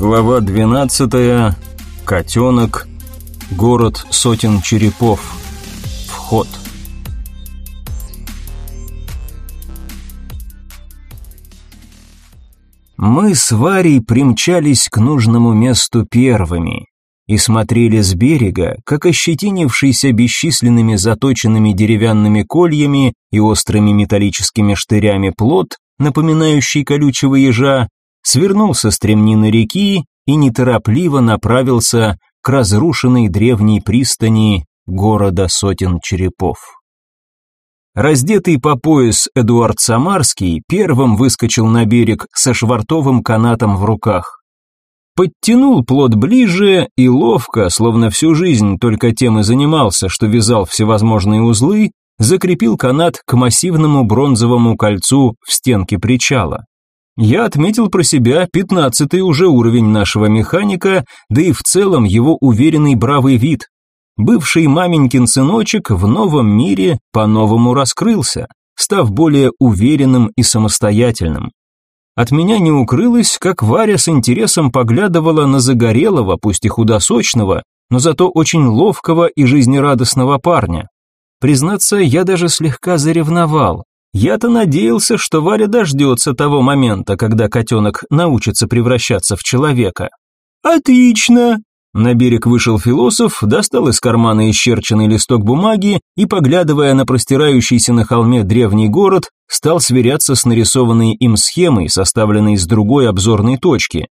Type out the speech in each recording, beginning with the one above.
Глава 12. Котенок. Город сотен черепов. Вход. Мы с Варей примчались к нужному месту первыми и смотрели с берега, как ощетинившийся бесчисленными заточенными деревянными кольями и острыми металлическими штырями плод, напоминающий колючего ежа, свернул со стремнины реки и неторопливо направился к разрушенной древней пристани города сотен черепов. Раздетый по пояс Эдуард Самарский первым выскочил на берег со швартовым канатом в руках. Подтянул плод ближе и ловко, словно всю жизнь только тем и занимался, что вязал всевозможные узлы, закрепил канат к массивному бронзовому кольцу в стенке причала. Я отметил про себя пятнадцатый уже уровень нашего механика, да и в целом его уверенный бравый вид. Бывший маменькин сыночек в новом мире по-новому раскрылся, став более уверенным и самостоятельным. От меня не укрылось, как Варя с интересом поглядывала на загорелого, пусть и худосочного, но зато очень ловкого и жизнерадостного парня. Признаться, я даже слегка заревновал. Я-то надеялся, что Варя дождется того момента, когда котенок научится превращаться в человека. «Отлично!» На берег вышел философ, достал из кармана исчерченный листок бумаги и, поглядывая на простирающийся на холме древний город, стал сверяться с нарисованной им схемой, составленной с другой обзорной точки.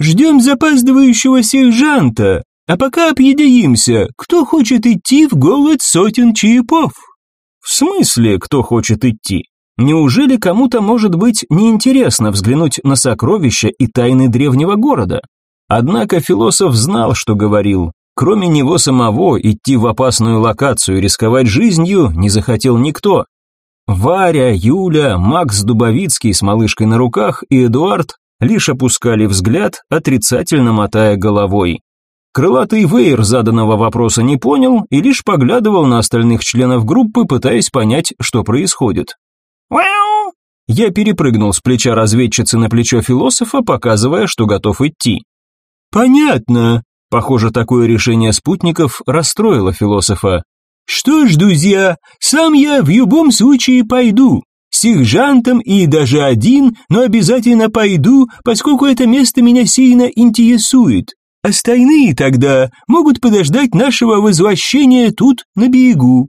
«Ждем запаздывающего сержанта, а пока объединимся, кто хочет идти в голод сотен черепов?» В смысле, кто хочет идти? Неужели кому-то может быть неинтересно взглянуть на сокровища и тайны древнего города? Однако философ знал, что говорил. Кроме него самого, идти в опасную локацию и рисковать жизнью не захотел никто. Варя, Юля, Макс Дубовицкий с малышкой на руках и Эдуард лишь опускали взгляд, отрицательно мотая головой. Крылатый Вейер заданного вопроса не понял и лишь поглядывал на остальных членов группы, пытаясь понять, что происходит. «Вау!» Я перепрыгнул с плеча разведчицы на плечо философа, показывая, что готов идти. «Понятно». Похоже, такое решение спутников расстроило философа. «Что ж, друзья, сам я в любом случае пойду. С сержантом и даже один, но обязательно пойду, поскольку это место меня сильно интересует. Остальные тогда могут подождать нашего возвращения тут, на берегу».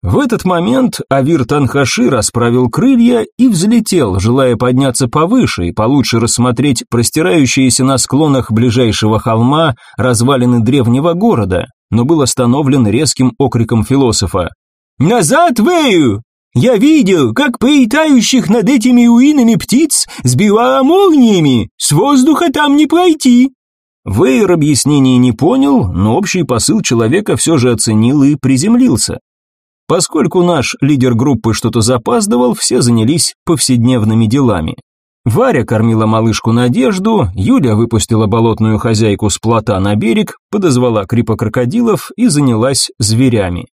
В этот момент Авир Танхаши расправил крылья и взлетел, желая подняться повыше и получше рассмотреть простирающиеся на склонах ближайшего холма развалины древнего города, но был остановлен резким окриком философа. «Назад, Вэю! Я видел, как прилетающих над этими руинами птиц сбивало молниями, с воздуха там не пройти!» Вейер объяснений не понял, но общий посыл человека все же оценил и приземлился. Поскольку наш лидер группы что-то запаздывал, все занялись повседневными делами. Варя кормила малышку Надежду, Юля выпустила болотную хозяйку с плота на берег, подозвала крипокрокодилов и занялась зверями.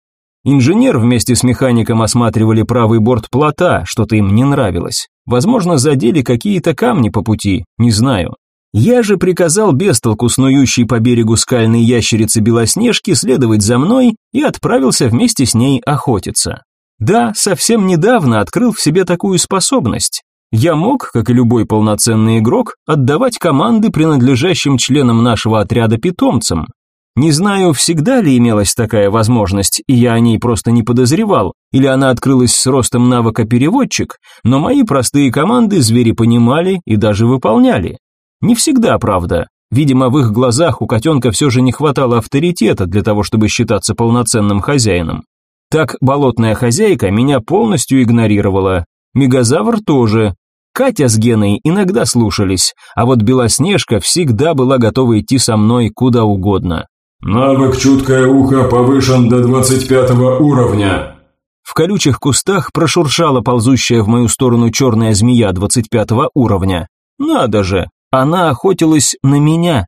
Инженер вместе с механиком осматривали правый борт плота, что-то им не нравилось. Возможно, задели какие-то камни по пути, не знаю. Я же приказал бестолку снующей по берегу скальной ящерицы Белоснежки следовать за мной и отправился вместе с ней охотиться. Да, совсем недавно открыл в себе такую способность. Я мог, как и любой полноценный игрок, отдавать команды принадлежащим членам нашего отряда питомцам. Не знаю, всегда ли имелась такая возможность, и я о ней просто не подозревал, или она открылась с ростом навыка переводчик, но мои простые команды звери понимали и даже выполняли. Не всегда, правда. Видимо, в их глазах у котенка все же не хватало авторитета для того, чтобы считаться полноценным хозяином. Так болотная хозяйка меня полностью игнорировала. Мегазавр тоже. Катя с Геной иногда слушались, а вот Белоснежка всегда была готова идти со мной куда угодно. «Навык «Чуткое ухо» повышен до 25 уровня». В колючих кустах прошуршала ползущая в мою сторону черная змея 25 уровня. Надо же, она охотилась на меня.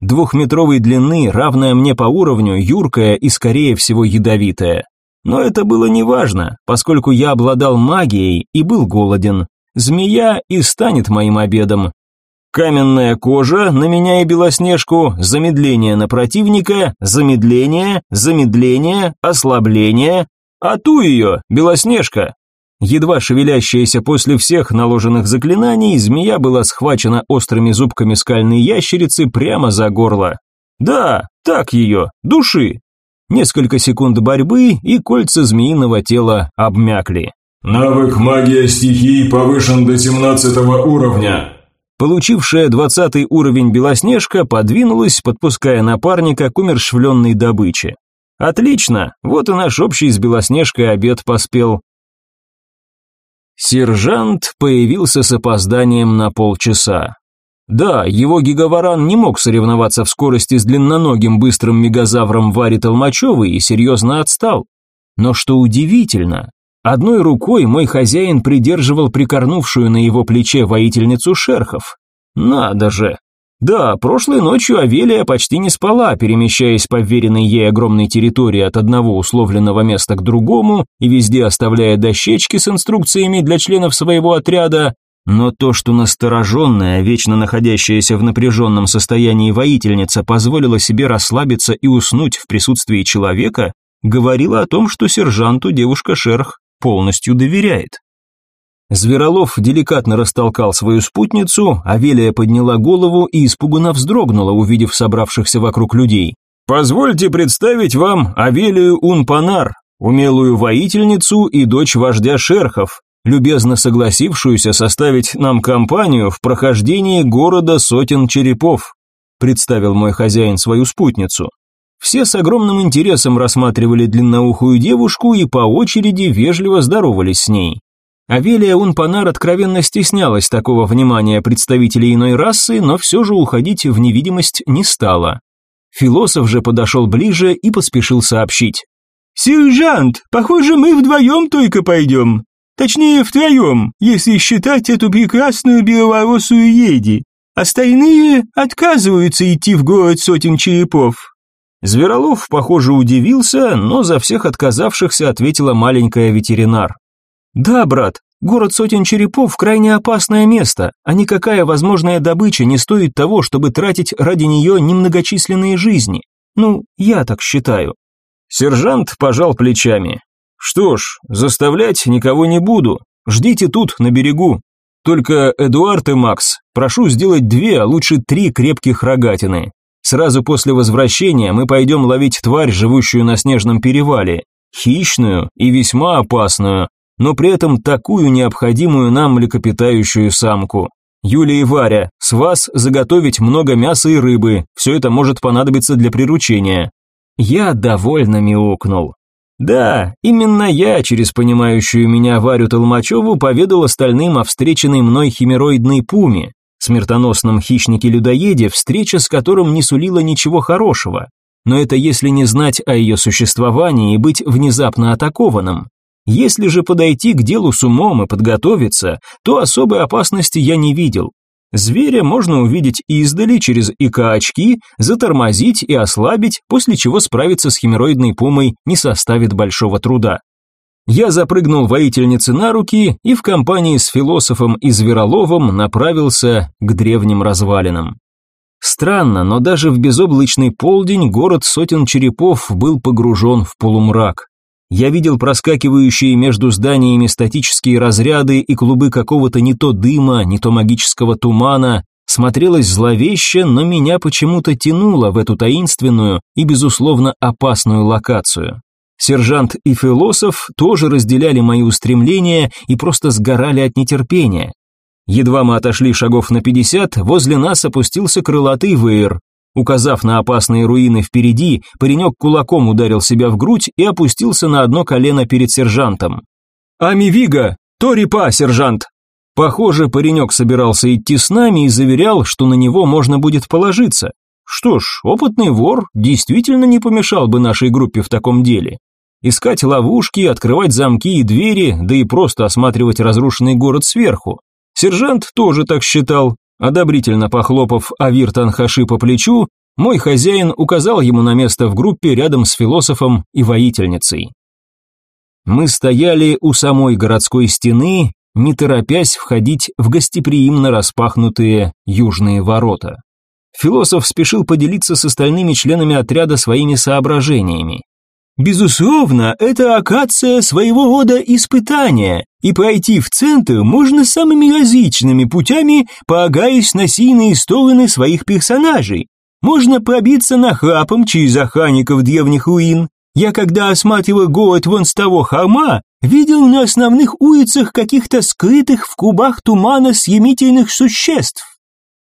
Двухметровой длины, равная мне по уровню, юркая и, скорее всего, ядовитая. Но это было неважно, поскольку я обладал магией и был голоден. Змея и станет моим обедом. Каменная кожа на меня и Белоснежку, замедление на противника, замедление, замедление, ослабление. А ту ее, Белоснежка. Едва шевелящаяся после всех наложенных заклинаний, змея была схвачена острыми зубками скальной ящерицы прямо за горло. Да, так ее, души. Несколько секунд борьбы, и кольца змеиного тела обмякли. Навык магия стихий повышен до 17 уровня. Получившая двадцатый уровень Белоснежка подвинулась, подпуская напарника к умершвленной добыче. Отлично, вот и наш общий с Белоснежкой обед поспел. Сержант появился с опозданием на полчаса. Да, его гигаваран не мог соревноваться в скорости с длинноногим быстрым мегазавром Вари Толмачевой и серьезно отстал. Но что удивительно, Одной рукой мой хозяин придерживал прикорнувшую на его плече воительницу шерхов. Надо же! Да, прошлой ночью Авелия почти не спала, перемещаясь по веренной ей огромной территории от одного условленного места к другому и везде оставляя дощечки с инструкциями для членов своего отряда, но то, что настороженная, вечно находящаяся в напряженном состоянии воительница позволила себе расслабиться и уснуть в присутствии человека, говорило о том, что сержанту девушка Шерх полностью доверяет. Зверолов деликатно растолкал свою спутницу, Авелия подняла голову и испуганно вздрогнула, увидев собравшихся вокруг людей. «Позвольте представить вам Авелию Унпанар, умелую воительницу и дочь вождя шерхов, любезно согласившуюся составить нам компанию в прохождении города сотен черепов», представил мой хозяин свою спутницу. Все с огромным интересом рассматривали длинноухую девушку и по очереди вежливо здоровались с ней. Авелия Унпанар откровенно стеснялась такого внимания представителей иной расы, но все же уходить в невидимость не стала. Философ же подошел ближе и поспешил сообщить. «Сержант, похоже, мы вдвоем только пойдем. Точнее, втроем, если считать эту прекрасную беловолосую еди. Остальные отказываются идти в город сотен черепов. Зверолов, похоже, удивился, но за всех отказавшихся ответила маленькая ветеринар. «Да, брат, город сотен черепов – крайне опасное место, а никакая возможная добыча не стоит того, чтобы тратить ради нее немногочисленные жизни. Ну, я так считаю». Сержант пожал плечами. «Что ж, заставлять никого не буду. Ждите тут, на берегу. Только, Эдуард и Макс, прошу сделать две, а лучше три крепких рогатины. Сразу после возвращения мы пойдем ловить тварь, живущую на снежном перевале, хищную и весьма опасную, но при этом такую необходимую нам млекопитающую самку. Юлия и Варя, с вас заготовить много мяса и рыбы, все это может понадобиться для приручения. Я довольно мяукнул. Да, именно я через понимающую меня Варю Толмачеву поведал остальным о встреченной мной химероидной пуме, смертоносном хищнике-людоеде, встреча с которым не сулила ничего хорошего. Но это если не знать о ее существовании и быть внезапно атакованным. Если же подойти к делу с умом и подготовиться, то особой опасности я не видел. Зверя можно увидеть издали через ИК-очки, затормозить и ослабить, после чего справиться с химероидной пумой не составит большого труда. Я запрыгнул воительнице на руки и в компании с философом и Звероловым направился к древним развалинам. Странно, но даже в безоблачный полдень город сотен черепов был погружен в полумрак. Я видел проскакивающие между зданиями статические разряды и клубы какого-то не то дыма, не то магического тумана. Смотрелось зловеще, но меня почему-то тянуло в эту таинственную и, безусловно, опасную локацию. Сержант и философ тоже разделяли мои устремления и просто сгорали от нетерпения. Едва мы отошли шагов на пятьдесят, возле нас опустился крылатый веер. Указав на опасные руины впереди, паренек кулаком ударил себя в грудь и опустился на одно колено перед сержантом. «Амивига! Торипа, сержант!» Похоже, паренек собирался идти с нами и заверял, что на него можно будет положиться. Что ж, опытный вор действительно не помешал бы нашей группе в таком деле. Искать ловушки, открывать замки и двери, да и просто осматривать разрушенный город сверху. Сержант тоже так считал. Одобрительно похлопав Авир Танхаши по плечу, мой хозяин указал ему на место в группе рядом с философом и воительницей. Мы стояли у самой городской стены, не торопясь входить в гостеприимно распахнутые южные ворота. Философ спешил поделиться с остальными членами отряда своими соображениями. Безусловно, это акация своего рода испытания, и пройти в центр можно самыми различными путями, полагаясь на сильные стороны своих персонажей. Можно пробиться нахрапом через охранников древних руин. Я, когда осматривал город вон с того холма, видел на основных улицах каких-то скрытых в клубах тумана съемительных существ.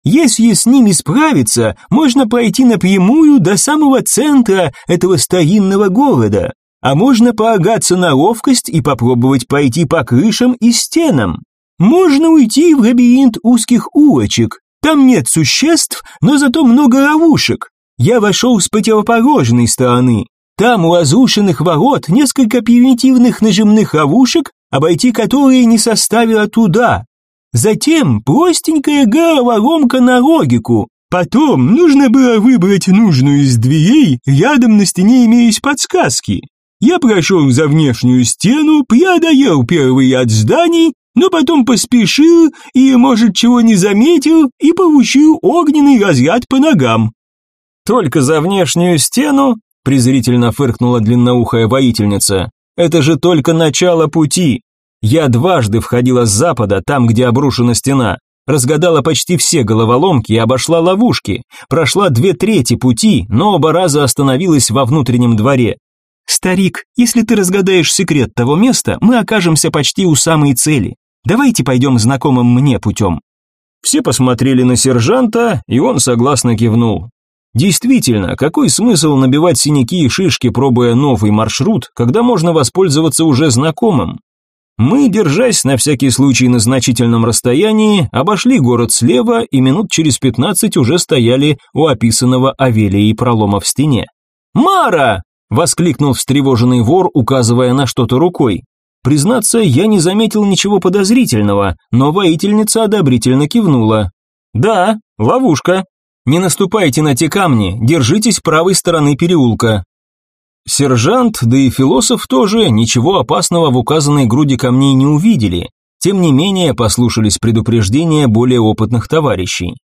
Если с ними справиться, можно пройти напрямую до самого центра этого старинного города, а можно полагаться на ловкость и попробовать пройти по крышам и стенам. Можно уйти в лабиринт узких улочек. Там нет существ, но зато много ловушек. Я вошел с противоположной стороны. Там у разрушенных ворот несколько примитивных нажимных ловушек, обойти которые не составило труда. Затем простенькая головоломка на логику. Потом нужно было выбрать нужную из дверей, рядом на стене имеюсь подсказки. Я прошел за внешнюю стену, преодолел первый ряд зданий, но потом поспешил и, может, чего не заметил, и получил огненный разряд по ногам. «Только за внешнюю стену?» – презрительно фыркнула длинноухая воительница. «Это же только начало пути. Я дважды входила с запада, там, где обрушена стена, разгадала почти все головоломки и обошла ловушки, прошла две трети пути, но оба раза остановилась во внутреннем дворе. «Старик, если ты разгадаешь секрет того места, мы окажемся почти у самой цели. Давайте пойдем знакомым мне путем». Все посмотрели на сержанта, и он согласно кивнул. Действительно, какой смысл набивать синяки и шишки, пробуя новый маршрут, когда можно воспользоваться уже знакомым? Мы, держась на всякий случай на значительном расстоянии, обошли город слева и минут через пятнадцать уже стояли у описанного Авелией пролома в стене. «Мара!» – воскликнул встревоженный вор, указывая на что-то рукой. Признаться, я не заметил ничего подозрительного, но воительница одобрительно кивнула. «Да, ловушка. Не наступайте на те камни, держитесь правой стороны переулка. Сержант, да и философ тоже ничего опасного в указанной груди камней не увидели, тем не менее послушались предупреждения более опытных товарищей.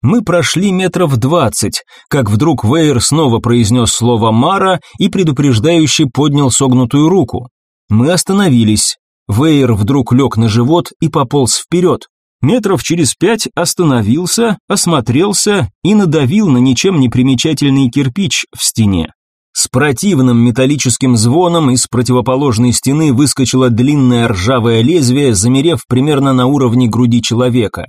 Мы прошли метров двадцать, как вдруг Вейер снова произнес слово «Мара» и предупреждающе поднял согнутую руку. Мы остановились. Вейер вдруг лег на живот и пополз вперед. Метров через пять остановился, осмотрелся и надавил на ничем не примечательный кирпич в стене. С противным металлическим звоном из противоположной стены выскочило длинное ржавое лезвие, замерев примерно на уровне груди человека.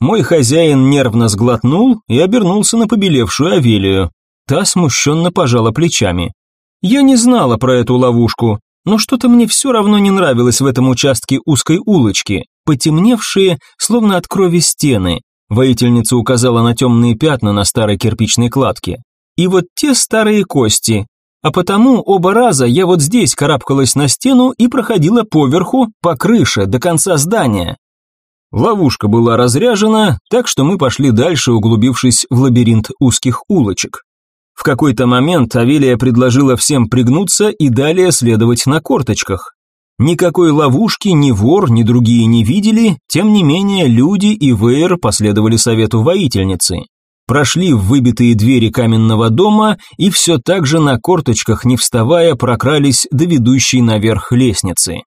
Мой хозяин нервно сглотнул и обернулся на побелевшую Авелию. Та смущенно пожала плечами. Я не знала про эту ловушку, но что-то мне все равно не нравилось в этом участке узкой улочки, потемневшие, словно от крови стены. Воительница указала на темные пятна на старой кирпичной кладке и вот те старые кости. А потому оба раза я вот здесь карабкалась на стену и проходила поверху, по крыше, до конца здания. Ловушка была разряжена, так что мы пошли дальше, углубившись в лабиринт узких улочек. В какой-то момент Авелия предложила всем пригнуться и далее следовать на корточках. Никакой ловушки ни вор, ни другие не видели, тем не менее люди и Вейер последовали совету воительницы прошли в выбитые двери каменного дома и все так же на корточках, не вставая, прокрались до ведущей наверх лестницы.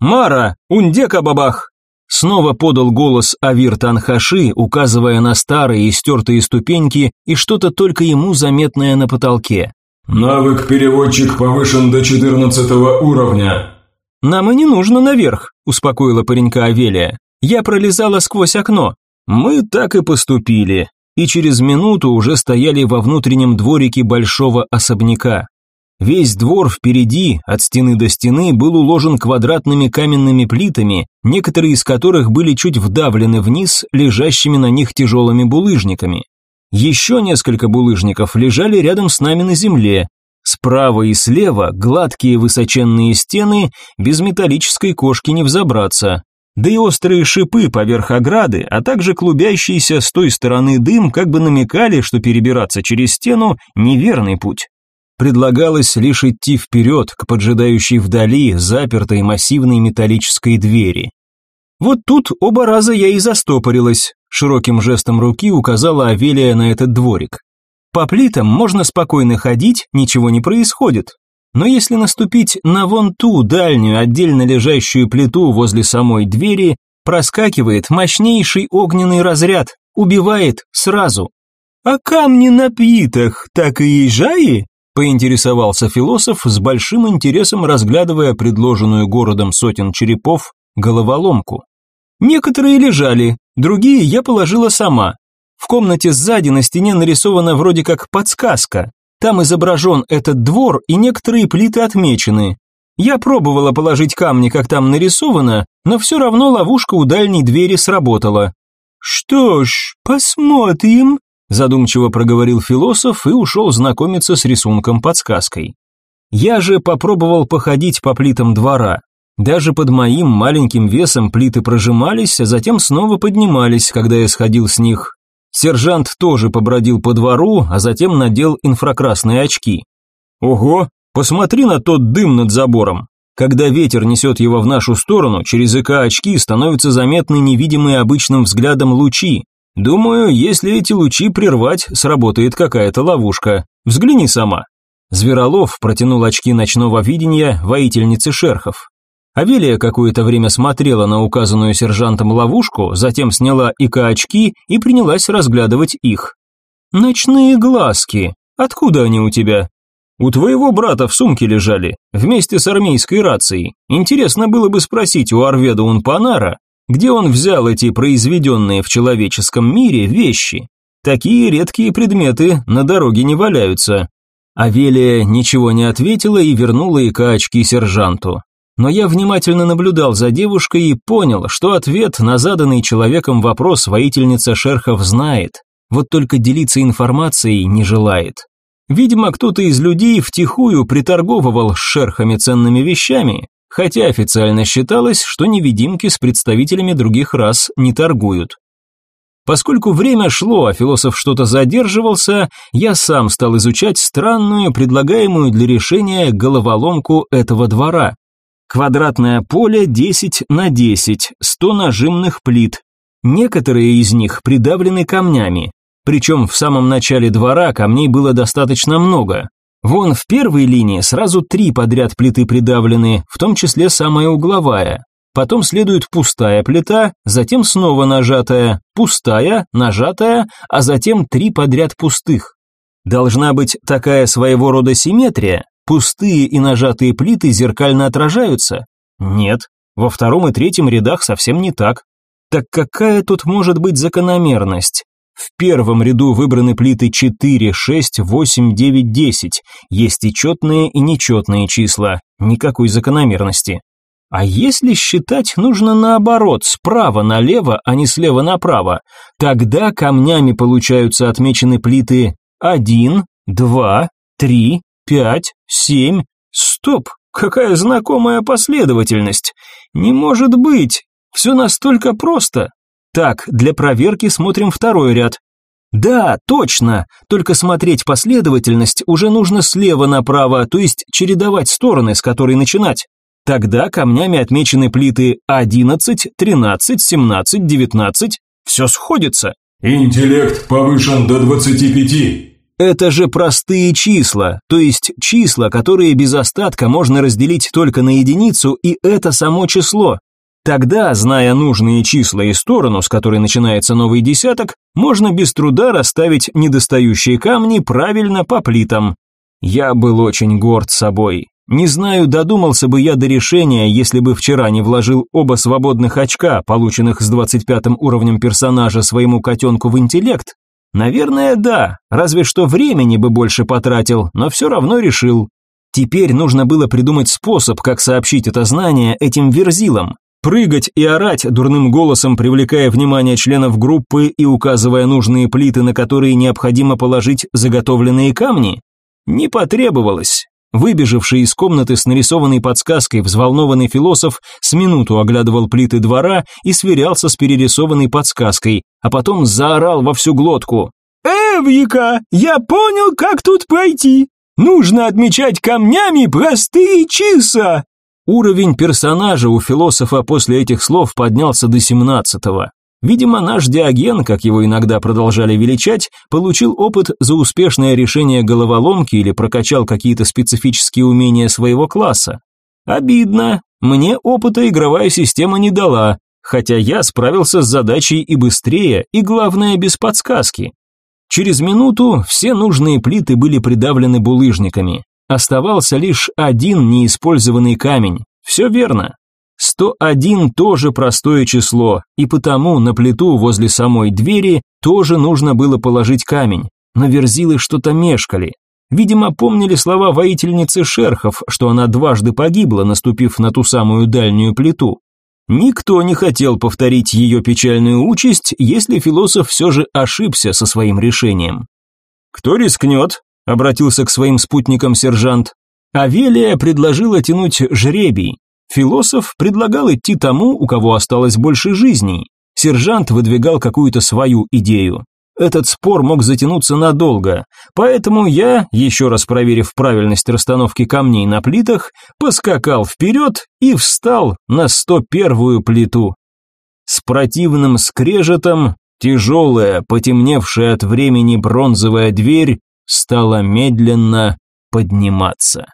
«Мара! Ундека бабах!» Снова подал голос Авир Танхаши, указывая на старые и стертые ступеньки и что-то только ему заметное на потолке. «Навык переводчик повышен до четырнадцатого уровня». «Нам и не нужно наверх», – успокоила паренька Авелия. «Я пролезала сквозь окно». «Мы так и поступили и через минуту уже стояли во внутреннем дворике большого особняка. Весь двор впереди, от стены до стены, был уложен квадратными каменными плитами, некоторые из которых были чуть вдавлены вниз лежащими на них тяжелыми булыжниками. Еще несколько булыжников лежали рядом с нами на земле. Справа и слева гладкие высоченные стены, без металлической кошки не взобраться, да и острые шипы поверх ограды, а также клубящийся с той стороны дым как бы намекали, что перебираться через стену – неверный путь. Предлагалось лишь идти вперед к поджидающей вдали запертой массивной металлической двери. Вот тут оба раза я и застопорилась. Широким жестом руки указала Авелия на этот дворик. По плитам можно спокойно ходить, ничего не происходит. Но если наступить на вон ту дальнюю отдельно лежащую плиту возле самой двери, проскакивает мощнейший огненный разряд, убивает сразу. «А камни на плитах так и езжай?» поинтересовался философ с большим интересом разглядывая предложенную городом сотен черепов головоломку. Некоторые лежали, другие я положила сама. В комнате сзади на стене нарисована вроде как подсказка. Там изображен этот двор и некоторые плиты отмечены. Я пробовала положить камни, как там нарисовано, но все равно ловушка у дальней двери сработала. «Что ж, посмотрим», задумчиво проговорил философ и ушел знакомиться с рисунком-подсказкой. Я же попробовал походить по плитам двора. Даже под моим маленьким весом плиты прожимались, а затем снова поднимались, когда я сходил с них. Сержант тоже побродил по двору, а затем надел инфракрасные очки. Ого, посмотри на тот дым над забором. Когда ветер несет его в нашу сторону, через ЭК-очки становятся заметны невидимые обычным взглядом лучи. Думаю, если эти лучи прервать, сработает какая-то ловушка. Взгляни сама. Зверолов протянул очки ночного видения воительницы шерхов. Авелия какое-то время смотрела на указанную сержантом ловушку, затем сняла ИК-очки и принялась разглядывать их. «Ночные глазки. Откуда они у тебя?» «У твоего брата в сумке лежали, вместе с армейской рацией. Интересно было бы спросить у Арведа Унпанара, где он взял эти произведенные в человеческом мире вещи. Такие редкие предметы на дороге не валяются». Авелия ничего не ответила и вернула ИК-очки сержанту но я внимательно наблюдал за девушкой и понял, что ответ на заданный человеком вопрос воительница Шерхов знает, вот только делиться информацией не желает. Видимо, кто-то из людей втихую приторговывал с шерхами ценными вещами, хотя официально считалось, что невидимки с представителями других рас не торгуют. Поскольку время шло, а философ что-то задерживался, я сам стал изучать странную, предлагаемую для решения головоломку этого двора. Квадратное поле 10 на 10, 100 нажимных плит. Некоторые из них придавлены камнями. Причем в самом начале двора камней было достаточно много. Вон в первой линии сразу три подряд плиты придавлены, в том числе самая угловая. Потом следует пустая плита, затем снова нажатая, пустая, нажатая, а затем три подряд пустых. Должна быть такая своего рода симметрия, Пустые и нажатые плиты зеркально отражаются? Нет. Во втором и третьем рядах совсем не так. Так какая тут может быть закономерность? В первом ряду выбраны плиты 4, 6, 8, 9, 10. Есть и четные, и нечетные числа. Никакой закономерности. А если считать нужно наоборот, справа налево, а не слева направо, тогда камнями получаются отмечены плиты 1, 2, 3, пять, семь. Стоп, какая знакомая последовательность. Не может быть, все настолько просто. Так, для проверки смотрим второй ряд. Да, точно, только смотреть последовательность уже нужно слева направо, то есть чередовать стороны, с которой начинать. Тогда камнями отмечены плиты 11, 13, 17, 19. Все сходится. Интеллект повышен до 25. Это же простые числа, то есть числа, которые без остатка можно разделить только на единицу, и это само число. Тогда, зная нужные числа и сторону, с которой начинается новый десяток, можно без труда расставить недостающие камни правильно по плитам. Я был очень горд собой. Не знаю, додумался бы я до решения, если бы вчера не вложил оба свободных очка, полученных с 25 уровнем персонажа своему котенку в интеллект, Наверное, да, разве что времени бы больше потратил, но все равно решил. Теперь нужно было придумать способ, как сообщить это знание этим верзилам. Прыгать и орать дурным голосом, привлекая внимание членов группы и указывая нужные плиты, на которые необходимо положить заготовленные камни? Не потребовалось. Выбежавший из комнаты с нарисованной подсказкой взволнованный философ с минуту оглядывал плиты двора и сверялся с перерисованной подсказкой, а потом заорал во всю глотку. «Эврика, я понял, как тут пройти. Нужно отмечать камнями простые числа. Уровень персонажа у философа после этих слов поднялся до семнадцатого. Видимо, наш Диоген, как его иногда продолжали величать, получил опыт за успешное решение головоломки или прокачал какие-то специфические умения своего класса. Обидно, мне опыта игровая система не дала, хотя я справился с задачей и быстрее, и главное, без подсказки. Через минуту все нужные плиты были придавлены булыжниками. Оставался лишь один неиспользованный камень. Все верно. 101 тоже простое число, и потому на плиту возле самой двери тоже нужно было положить камень. Но верзилы что-то мешкали. Видимо, помнили слова воительницы шерхов, что она дважды погибла, наступив на ту самую дальнюю плиту. Никто не хотел повторить ее печальную участь, если философ все же ошибся со своим решением. «Кто рискнет?» – обратился к своим спутникам сержант. Авелия предложила тянуть жребий. Философ предлагал идти тому, у кого осталось больше жизней. Сержант выдвигал какую-то свою идею. Этот спор мог затянуться надолго, поэтому я, еще раз проверив правильность расстановки камней на плитах, поскакал вперед и встал на 101-ю плиту. С противным скрежетом тяжелая, потемневшая от времени бронзовая дверь стала медленно подниматься.